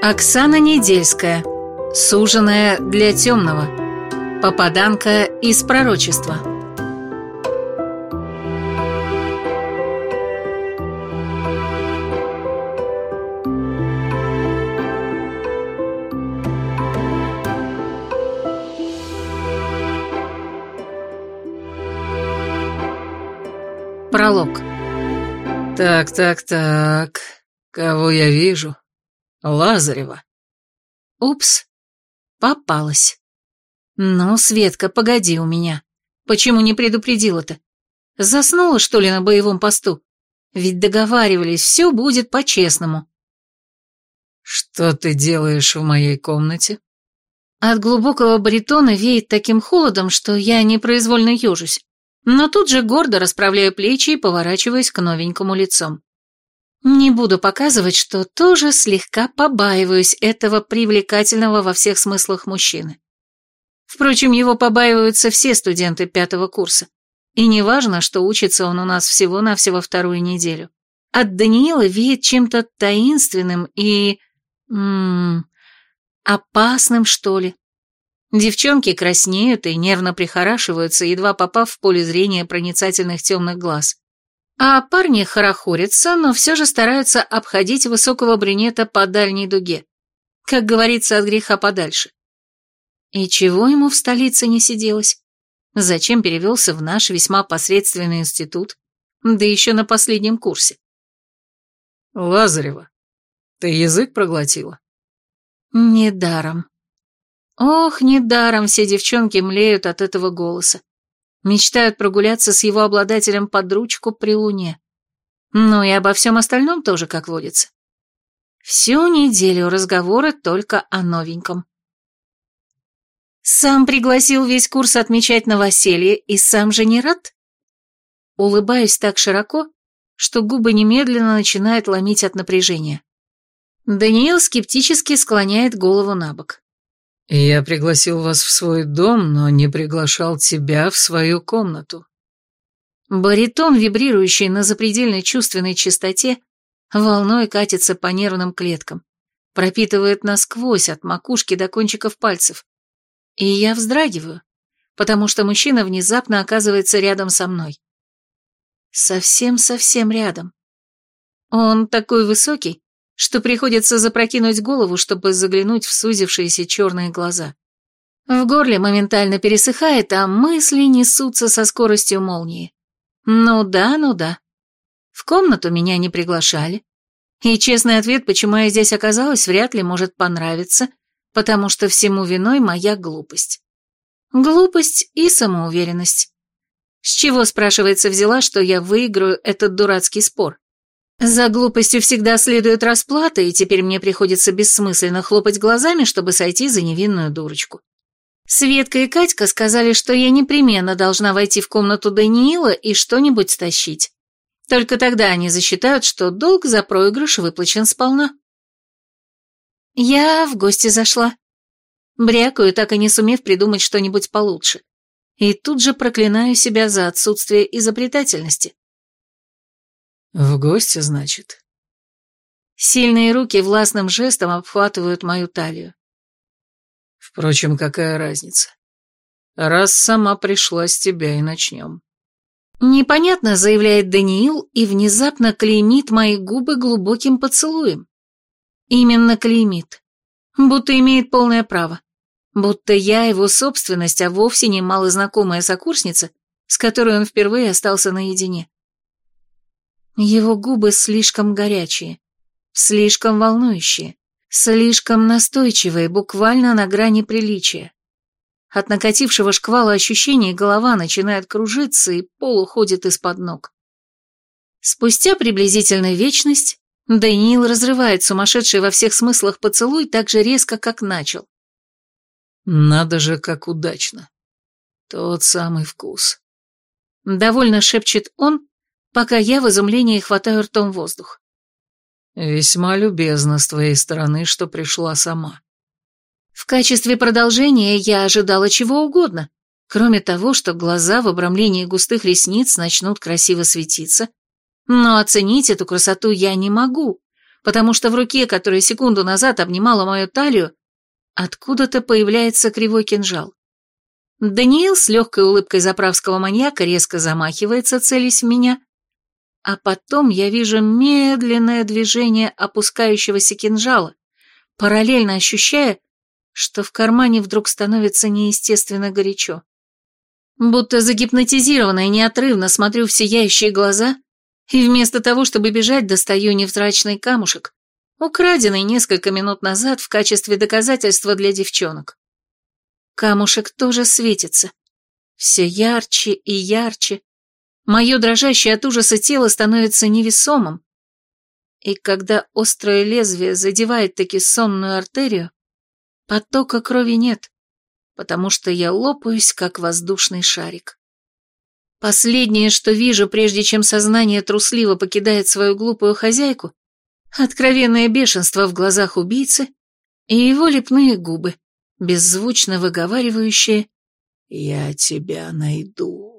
Оксана Недельская. Суженая для темного. Попаданка из пророчества. Пролог. Так, так, так. Кого я вижу? Лазарева. Упс. Попалась. Ну, Светка, погоди у меня. Почему не предупредила-то? Заснула, что ли, на боевом посту? Ведь договаривались, все будет по-честному. Что ты делаешь в моей комнате? От глубокого баритона веет таким холодом, что я непроизвольно ежусь но тут же гордо расправляю плечи и поворачиваюсь к новенькому лицом. Не буду показывать, что тоже слегка побаиваюсь этого привлекательного во всех смыслах мужчины. Впрочем, его побаиваются все студенты пятого курса. И не важно, что учится он у нас всего-навсего вторую неделю. От Даниила веет чем-то таинственным и... М -м, опасным, что ли. Девчонки краснеют и нервно прихорашиваются, едва попав в поле зрения проницательных темных глаз. А парни хорохорятся, но все же стараются обходить высокого брюнета по дальней дуге. Как говорится, от греха подальше. И чего ему в столице не сиделось? Зачем перевелся в наш весьма посредственный институт? Да еще на последнем курсе. Лазарева, ты язык проглотила? Недаром. Ох, недаром все девчонки млеют от этого голоса. Мечтают прогуляться с его обладателем под ручку при луне. Ну и обо всем остальном тоже, как водится. Всю неделю разговоры только о новеньком. Сам пригласил весь курс отмечать новоселье и сам же не рад? Улыбаюсь так широко, что губы немедленно начинают ломить от напряжения. Даниил скептически склоняет голову на бок. «Я пригласил вас в свой дом, но не приглашал тебя в свою комнату». Баритон, вибрирующий на запредельной чувственной чистоте, волной катится по нервным клеткам, пропитывает насквозь от макушки до кончиков пальцев. И я вздрагиваю, потому что мужчина внезапно оказывается рядом со мной. Совсем-совсем рядом. Он такой высокий, что приходится запрокинуть голову, чтобы заглянуть в сузившиеся черные глаза. В горле моментально пересыхает, а мысли несутся со скоростью молнии. Ну да, ну да. В комнату меня не приглашали. И честный ответ, почему я здесь оказалась, вряд ли может понравиться, потому что всему виной моя глупость. Глупость и самоуверенность. С чего, спрашивается, взяла, что я выиграю этот дурацкий спор? За глупостью всегда следует расплата, и теперь мне приходится бессмысленно хлопать глазами, чтобы сойти за невинную дурочку. Светка и Катька сказали, что я непременно должна войти в комнату Даниила и что-нибудь стащить. Только тогда они засчитают, что долг за проигрыш выплачен сполна. Я в гости зашла. Брякаю, так и не сумев придумать что-нибудь получше. И тут же проклинаю себя за отсутствие изобретательности. «В гости, значит?» Сильные руки властным жестом обхватывают мою талию. «Впрочем, какая разница? Раз сама пришла с тебя и начнем». Непонятно, заявляет Даниил и внезапно клеймит мои губы глубоким поцелуем. Именно клеймит. Будто имеет полное право. Будто я его собственность, а вовсе не малознакомая сокурсница, с которой он впервые остался наедине. Его губы слишком горячие, слишком волнующие, слишком настойчивые, буквально на грани приличия. От накатившего шквала ощущений голова начинает кружиться и пол уходит из-под ног. Спустя приблизительно вечность Даниил разрывает сумасшедший во всех смыслах поцелуй так же резко, как начал. «Надо же, как удачно. Тот самый вкус». Довольно шепчет он, пока я в изумлении хватаю ртом воздух. «Весьма любезно с твоей стороны, что пришла сама». В качестве продолжения я ожидала чего угодно, кроме того, что глаза в обрамлении густых ресниц начнут красиво светиться, но оценить эту красоту я не могу, потому что в руке, которая секунду назад обнимала мою талию, откуда-то появляется кривой кинжал. Даниил с легкой улыбкой заправского маньяка резко замахивается, целясь в меня, а потом я вижу медленное движение опускающегося кинжала, параллельно ощущая, что в кармане вдруг становится неестественно горячо. Будто загипнотизированная неотрывно смотрю в сияющие глаза и вместо того, чтобы бежать, достаю невзрачный камушек, украденный несколько минут назад в качестве доказательства для девчонок. Камушек тоже светится. Все ярче и ярче. Мое дрожащее от ужаса тело становится невесомым. И когда острое лезвие задевает таки сонную артерию, потока крови нет, потому что я лопаюсь, как воздушный шарик. Последнее, что вижу, прежде чем сознание трусливо покидает свою глупую хозяйку, откровенное бешенство в глазах убийцы и его лепные губы, беззвучно выговаривающие «Я тебя найду».